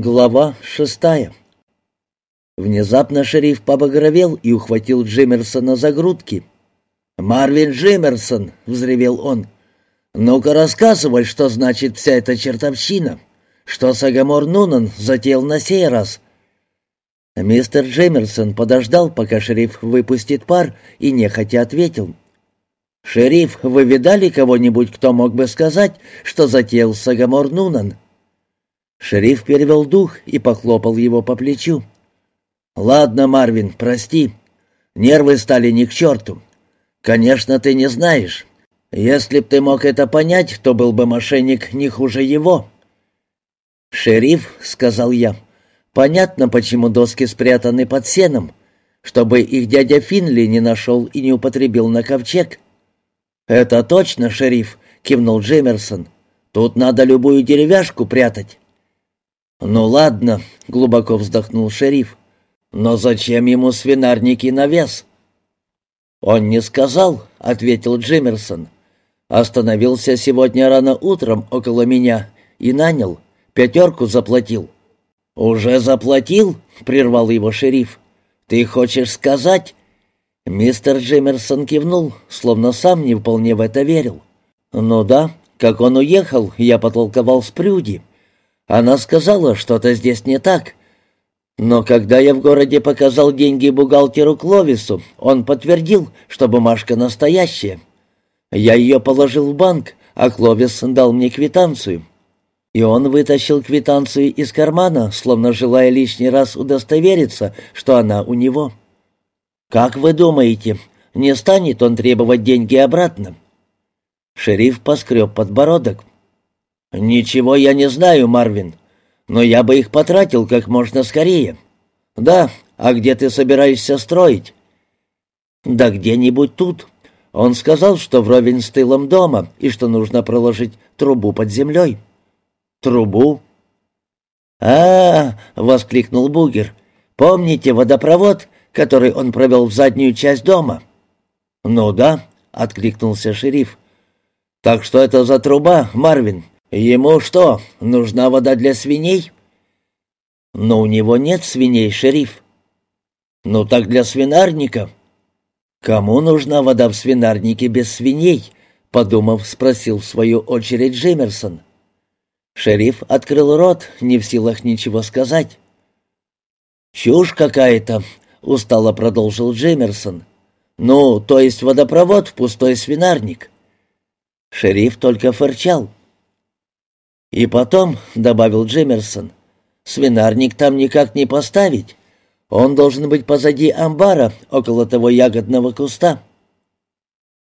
Глава шестая Внезапно шериф побагровел и ухватил Джиммерсона за грудки. «Марвин Джиммерсон!» — взревел он. «Ну-ка рассказывай, что значит вся эта чертовщина. Что Сагамор Нунан затеял на сей раз?» Мистер Джиммерсон подождал, пока шериф выпустит пар, и нехотя ответил. «Шериф, вы видали кого-нибудь, кто мог бы сказать, что затеял Сагамор Нунан?» Шериф перевел дух и похлопал его по плечу. «Ладно, Марвин, прости. Нервы стали ни к черту. Конечно, ты не знаешь. Если б ты мог это понять, то был бы мошенник не хуже его». «Шериф», — сказал я, — «понятно, почему доски спрятаны под сеном, чтобы их дядя Финли не нашел и не употребил на ковчег». «Это точно, шериф», — кивнул Джемерсон. «Тут надо любую деревяшку прятать». «Ну ладно», — глубоко вздохнул шериф. «Но зачем ему свинарники на вес?» «Он не сказал», — ответил Джиммерсон. «Остановился сегодня рано утром около меня и нанял. Пятерку заплатил». «Уже заплатил?» — прервал его шериф. «Ты хочешь сказать?» Мистер Джиммерсон кивнул, словно сам не вполне в это верил. «Ну да, как он уехал, я потолковал с Прюди. Она сказала, что-то здесь не так. Но когда я в городе показал деньги бухгалтеру Кловису, он подтвердил, что бумажка настоящая. Я ее положил в банк, а Кловис дал мне квитанцию. И он вытащил квитанцию из кармана, словно желая лишний раз удостовериться, что она у него. «Как вы думаете, не станет он требовать деньги обратно?» Шериф поскреб подбородок. «Ничего я не знаю, Марвин, но я бы их потратил как можно скорее. Да, а где ты собираешься строить?» «Да где-нибудь тут. Он сказал, что вровень с тылом дома и что нужно проложить трубу под землей». «Трубу?» а, -а, -а воскликнул Бугер. «Помните водопровод, который он провел в заднюю часть дома?» «Ну да», — откликнулся шериф. «Так что это за труба, Марвин?» «Ему что, нужна вода для свиней?» «Но у него нет свиней, шериф». «Ну так для свинарника». «Кому нужна вода в свинарнике без свиней?» — подумав, спросил в свою очередь Джиммерсон. Шериф открыл рот, не в силах ничего сказать. «Чушь какая-то», — устало продолжил Джиммерсон. «Ну, то есть водопровод в пустой свинарник». Шериф только фырчал. «И потом», — добавил Джемерсон, — «свинарник там никак не поставить. Он должен быть позади амбара, около того ягодного куста».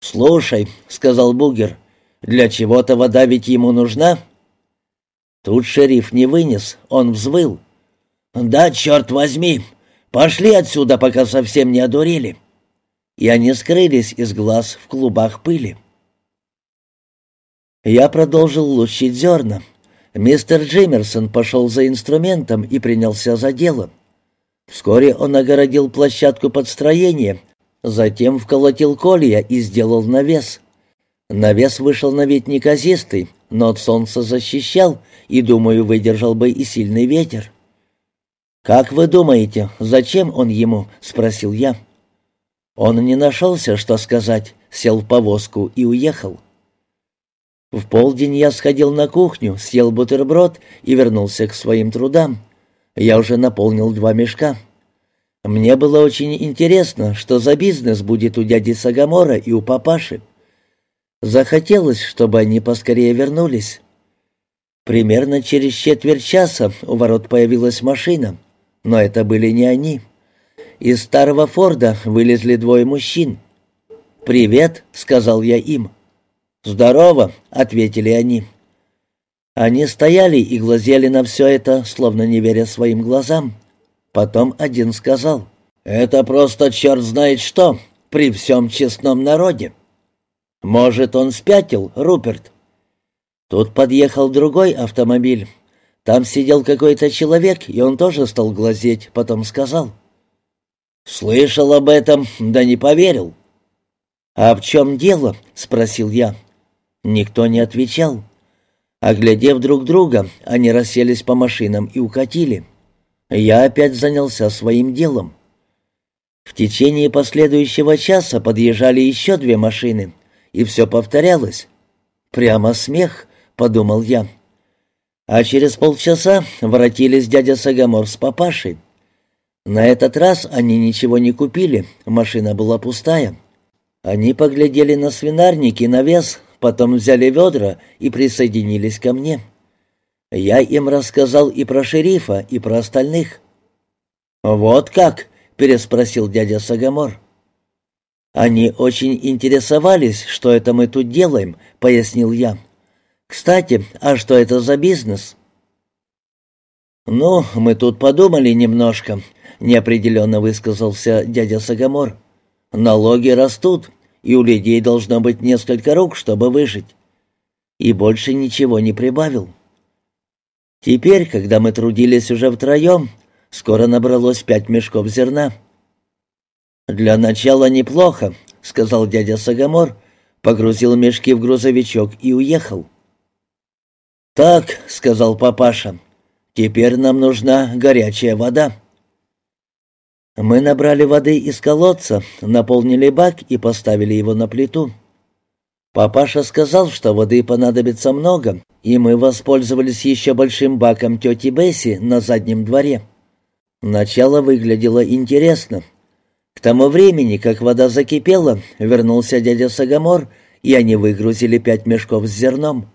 «Слушай», — сказал Бугер, — «для чего-то вода ведь ему нужна». Тут шериф не вынес, он взвыл. «Да, черт возьми! Пошли отсюда, пока совсем не одурели!» И они скрылись из глаз в клубах пыли. Я продолжил лущить зерна. Мистер Джиммерсон пошел за инструментом и принялся за дело. Вскоре он огородил площадку под строение, затем вколотил колья и сделал навес. Навес вышел на вид неказистый, но от солнца защищал и, думаю, выдержал бы и сильный ветер. «Как вы думаете, зачем он ему?» — спросил я. Он не нашелся, что сказать, сел в повозку и уехал. В полдень я сходил на кухню, съел бутерброд и вернулся к своим трудам. Я уже наполнил два мешка. Мне было очень интересно, что за бизнес будет у дяди Сагамора и у папаши. Захотелось, чтобы они поскорее вернулись. Примерно через четверть часа у ворот появилась машина, но это были не они. Из старого Форда вылезли двое мужчин. «Привет», — сказал я им. «Здорово», — ответили они. Они стояли и глазели на все это, словно не веря своим глазам. Потом один сказал, «Это просто черт знает что, при всем честном народе». «Может, он спятил, Руперт?» Тут подъехал другой автомобиль. Там сидел какой-то человек, и он тоже стал глазеть, потом сказал. «Слышал об этом, да не поверил». «А в чем дело?» — спросил я. Никто не отвечал. Оглядев друг друга, они расселись по машинам и укатили. Я опять занялся своим делом. В течение последующего часа подъезжали еще две машины, и все повторялось. «Прямо смех», — подумал я. А через полчаса воротились дядя Сагамор с папашей. На этот раз они ничего не купили, машина была пустая. Они поглядели на свинарники, на вес, потом взяли ведра и присоединились ко мне. Я им рассказал и про шерифа, и про остальных. «Вот как?» — переспросил дядя Сагамор. «Они очень интересовались, что это мы тут делаем», — пояснил я. «Кстати, а что это за бизнес?» «Ну, мы тут подумали немножко», — неопределенно высказался дядя Сагамор. «Налоги растут, и у людей должно быть несколько рук, чтобы выжить». И больше ничего не прибавил. Теперь, когда мы трудились уже втроем, скоро набралось пять мешков зерна. «Для начала неплохо», — сказал дядя Сагамор, погрузил мешки в грузовичок и уехал. «Так», — сказал папаша, — «теперь нам нужна горячая вода». Мы набрали воды из колодца, наполнили бак и поставили его на плиту. Папаша сказал, что воды понадобится много, и мы воспользовались еще большим баком тети Бесси на заднем дворе. Начало выглядело интересно. К тому времени, как вода закипела, вернулся дядя Сагамор, и они выгрузили пять мешков с зерном.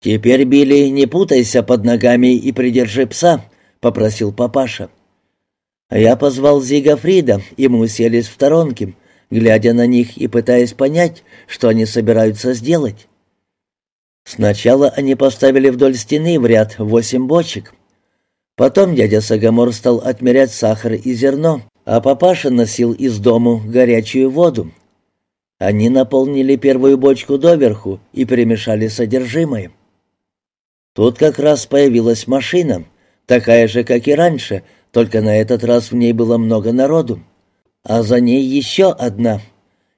«Теперь, Билли, не путайся под ногами и придержи пса», — попросил папаша. Я позвал Зига Фрида, и мы уселись в сторонке, глядя на них и пытаясь понять, что они собираются сделать. Сначала они поставили вдоль стены в ряд восемь бочек. Потом дядя Сагамор стал отмерять сахар и зерно, а папаша носил из дому горячую воду. Они наполнили первую бочку доверху и перемешали содержимое. Тут как раз появилась машина, такая же, как и раньше, только на этот раз в ней было много народу. А за ней еще одна.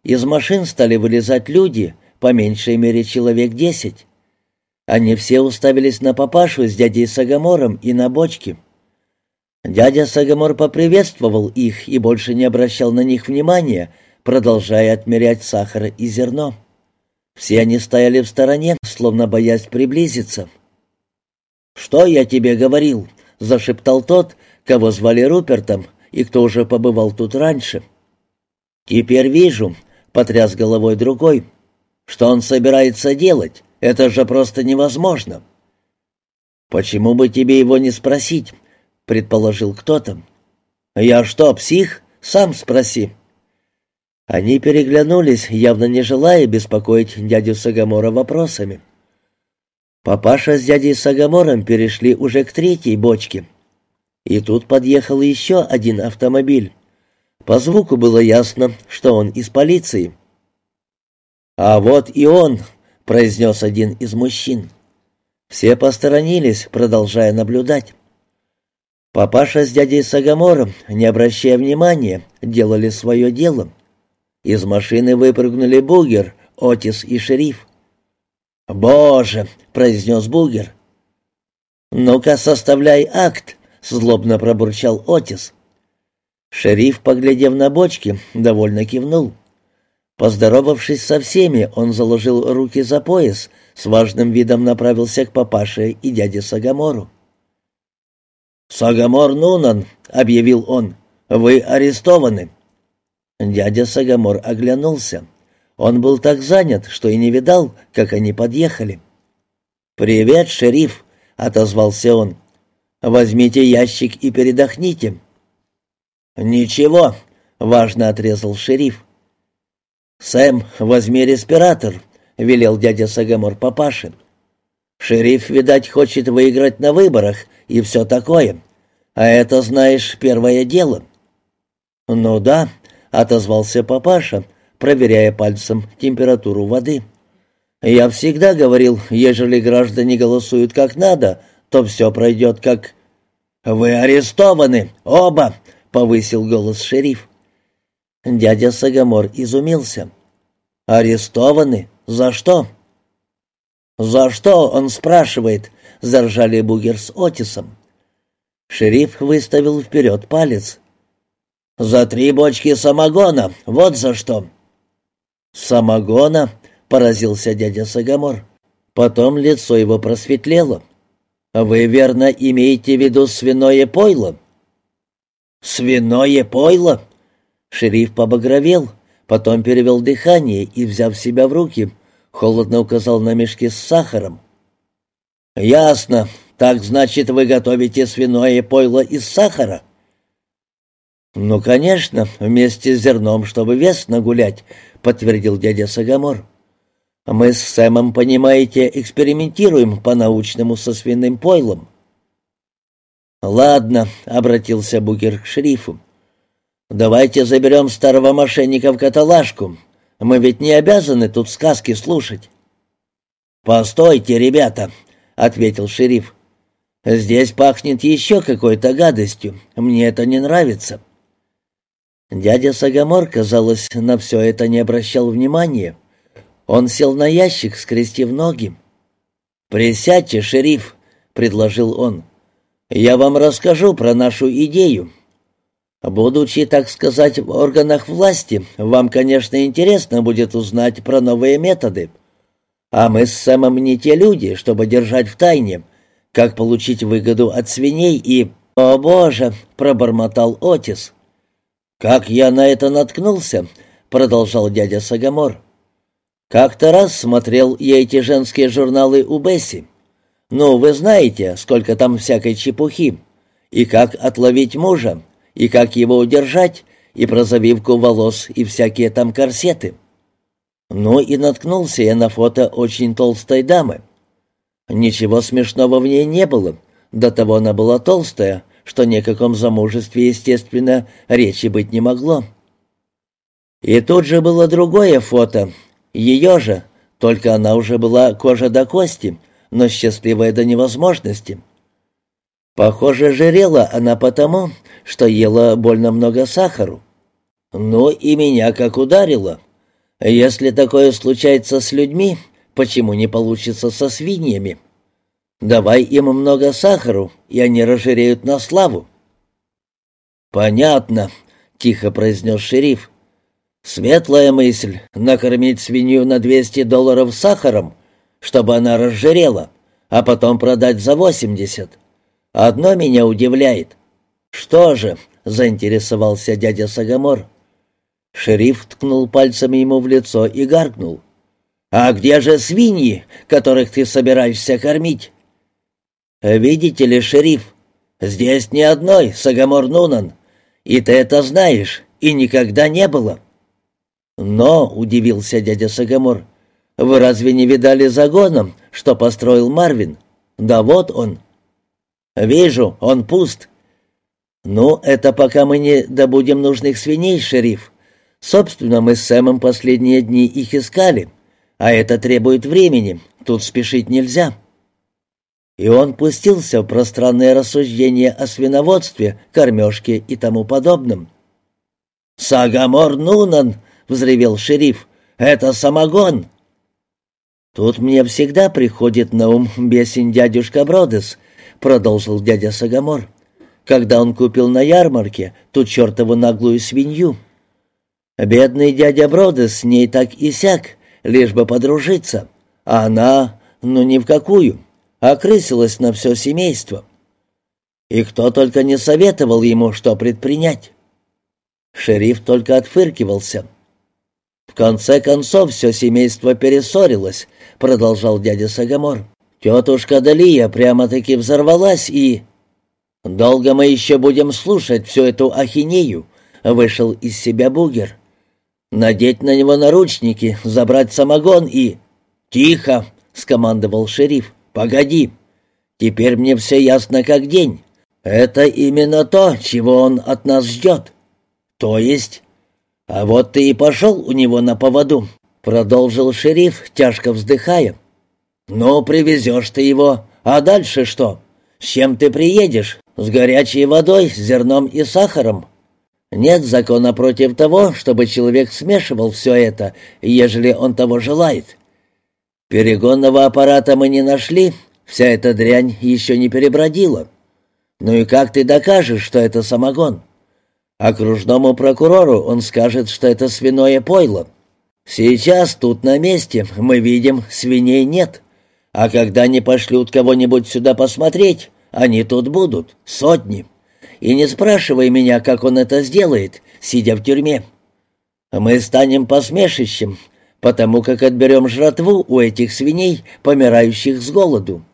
Из машин стали вылезать люди, по меньшей мере человек десять. Они все уставились на папашу с дядей Сагамором и на бочки. Дядя Сагамор поприветствовал их и больше не обращал на них внимания, продолжая отмерять сахар и зерно. Все они стояли в стороне, словно боясь приблизиться. «Что я тебе говорил?» — зашептал тот, кого звали Рупертом и кто уже побывал тут раньше. «Теперь вижу», — потряс головой другой. «Что он собирается делать? Это же просто невозможно». «Почему бы тебе его не спросить?» — предположил кто-то. «Я что, псих? Сам спроси». Они переглянулись, явно не желая беспокоить дядю Сагамора вопросами. Папаша с дядей Сагамором перешли уже к третьей бочке — и тут подъехал еще один автомобиль. По звуку было ясно, что он из полиции. «А вот и он», — произнес один из мужчин. Все посторонились, продолжая наблюдать. Папаша с дядей Сагамором, не обращая внимания, делали свое дело. Из машины выпрыгнули Бугер, Отис и шериф. «Боже!» — произнес Бугер. «Ну-ка, составляй акт», — злобно пробурчал Отис. Шериф, поглядев на бочки, довольно кивнул. Поздоровавшись со всеми, он заложил руки за пояс, с важным видом направился к папаше и дяде Сагамору. «Сагамор Нунан», — объявил он, — «вы арестованы». Дядя Сагамор оглянулся. Он был так занят, что и не видал, как они подъехали. «Привет, шериф», — отозвался он. Возьмите ящик и передохните». «Ничего», — важно отрезал шериф. «Сэм, возьми респиратор», — велел дядя Сагамор папаше. «Шериф, видать, хочет выиграть на выборах и все такое. А это, знаешь, первое дело». «Ну да», — отозвался папаша, проверяя пальцем температуру воды. «Я всегда говорил, ежели граждане голосуют как надо, то все пройдет как...» «Вы арестованы, оба!» — повысил голос шериф. Дядя Сагамор изумился. «Арестованы? За что?» «За что?» — он спрашивает, — заржали Бугер с Отисом. Шериф выставил вперед палец. «За три бочки самогона, вот за что!» «Самогона?» — поразился дядя Сагамор. Потом лицо его просветлело. «Вы, верно, имеете в виду свиное пойло?» «Свиное пойло?» Шериф побагровел, потом перевел дыхание и, взяв себя в руки, холодно указал на мешки с сахаром. «Ясно. Так, значит, вы готовите свиное пойло из сахара?» «Ну, конечно, вместе с зерном, чтобы вес нагулять», — подтвердил дядя Сагамор. «Мы с Сэмом, понимаете, экспериментируем по-научному со свиным пойлом». «Ладно», — обратился Букер к шерифу. «Давайте заберем старого мошенника в каталажку. Мы ведь не обязаны тут сказки слушать». «Постойте, ребята», — ответил шериф. «Здесь пахнет еще какой-то гадостью. Мне это не нравится». Дядя Сагамор, казалось, на все это не обращал внимания. Он сел на ящик, скрестив ноги. «Присядьте, шериф», — предложил он. «Я вам расскажу про нашу идею. Будучи, так сказать, в органах власти, вам, конечно, интересно будет узнать про новые методы. А мы с Сэмом не те люди, чтобы держать в тайне, как получить выгоду от свиней и... «О, Боже!» — пробормотал Отис. «Как я на это наткнулся?» — продолжал дядя Сагамор. «Как-то раз смотрел я эти женские журналы у Бесси. Ну, вы знаете, сколько там всякой чепухи. И как отловить мужа, и как его удержать, и про завивку волос, и всякие там корсеты. Ну и наткнулся я на фото очень толстой дамы. Ничего смешного в ней не было, до того она была толстая, что ни о каком замужестве, естественно, речи быть не могло. И тут же было другое фото, ее же, только она уже была кожа до кости, но счастливая до невозможности. Похоже, жирела она потому, что ела больно много сахару. Ну и меня как ударило. Если такое случается с людьми, почему не получится со свиньями? Давай им много сахару, и они разжиреют на славу. «Понятно», — тихо произнес шериф. «Светлая мысль — накормить свинью на двести долларов сахаром, чтобы она разжирела, а потом продать за восемьдесят. Одно меня удивляет. Что же, заинтересовался дядя Сагамор. Шериф ткнул пальцем ему в лицо и гаркнул. «А где же свиньи, которых ты собираешься кормить?» «Видите ли, шериф, здесь ни одной, Сагамор Нунан, и ты это знаешь, и никогда не было». «Но», — удивился дядя Сагамор, вы разве не видали загон, что построил Марвин? Да вот он. Вижу, он пуст. Ну, это пока мы не добудем нужных свиней, шериф. Собственно, мы с Сэмом последние дни их искали, а это требует времени, тут спешить нельзя. И он пустился в пространное рассуждение о свиноводстве, кормежке и тому подобном. «Сагамор Нунан!» — взревел шериф. «Это самогон!» «Тут мне всегда приходит на ум бесень дядюшка Бродес», — продолжил дядя Сагамор, «когда он купил на ярмарке ту чертову наглую свинью. Бедный дядя Бродес с ней так и сяк, лишь бы подружиться, а она, ну ни в какую, окрысилась на все семейство. И кто только не советовал ему, что предпринять». Шериф только отфыркивался — «В конце концов все семейство перессорилось», — продолжал дядя Сагамор. «Тетушка Далия прямо-таки взорвалась и...» «Долго мы еще будем слушать всю эту ахинею», — вышел из себя Бугер. «Надеть на него наручники, забрать самогон и...» «Тихо!» — скомандовал шериф. «Погоди! Теперь мне все ясно как день. Это именно то, чего он от нас ждет. То есть «А вот ты и пошел у него на поводу», — продолжил шериф, тяжко вздыхая. «Ну, привезешь ты его, а дальше что? С чем ты приедешь? С горячей водой, с зерном и сахаром?» «Нет закона против того, чтобы человек смешивал все это, ежели он того желает. Перегонного аппарата мы не нашли, вся эта дрянь еще не перебродила. Ну и как ты докажешь, что это самогон? Окружному прокурору он скажет, что это свиное пойло. Сейчас тут на месте мы видим, свиней нет. А когда они пошлют кого-нибудь сюда посмотреть, они тут будут, сотни. И не спрашивай меня, как он это сделает, сидя в тюрьме. Мы станем посмешищем, потому как отберем жратву у этих свиней, помирающих с голоду.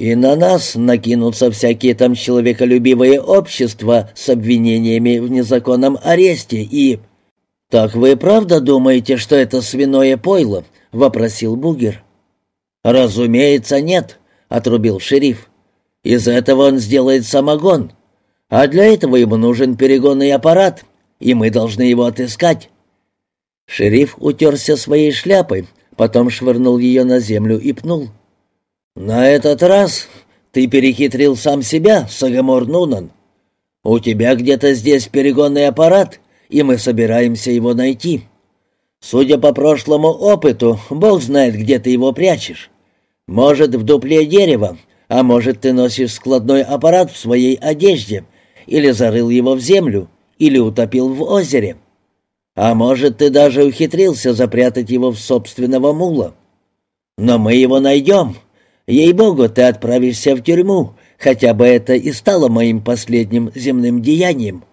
И на нас накинутся всякие там человеколюбивые общества с обвинениями в незаконном аресте и... «Так вы правда думаете, что это свиное пойло?» — вопросил Бугер. «Разумеется, нет», — отрубил шериф. «Из этого он сделает самогон. А для этого ему нужен перегонный аппарат, и мы должны его отыскать». Шериф утерся своей шляпой, потом швырнул ее на землю и пнул. «На этот раз ты перехитрил сам себя, Сагамор Нунан. У тебя где-то здесь перегонный аппарат, и мы собираемся его найти. Судя по прошлому опыту, Бог знает, где ты его прячешь. Может, в дупле дерева, а может, ты носишь складной аппарат в своей одежде, или зарыл его в землю, или утопил в озере». А может, ты даже ухитрился запрятать его в собственного мула. Но мы его найдем. Ей-богу, ты отправишься в тюрьму, хотя бы это и стало моим последним земным деянием».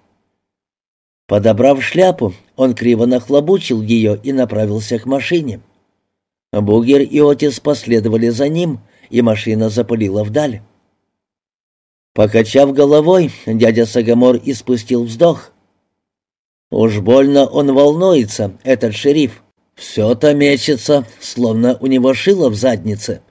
Подобрав шляпу, он криво нахлобучил ее и направился к машине. Бугер и Отис последовали за ним, и машина запылила вдаль. Покачав головой, дядя Сагамор испустил вздох. Уж больно он волнуется, этот шериф. Все-то мечется, словно у него шило в заднице.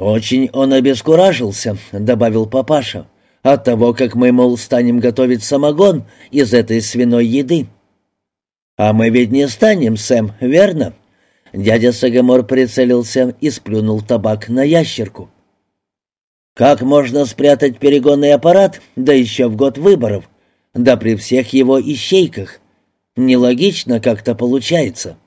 «Очень он обескуражился», — добавил папаша, «от того, как мы, мол, станем готовить самогон из этой свиной еды». «А мы ведь не станем, Сэм, верно?» Дядя Сагамор прицелился и сплюнул табак на ящерку. «Как можно спрятать перегонный аппарат, да еще в год выборов?» да при всех его ищейках. Нелогично как-то получается.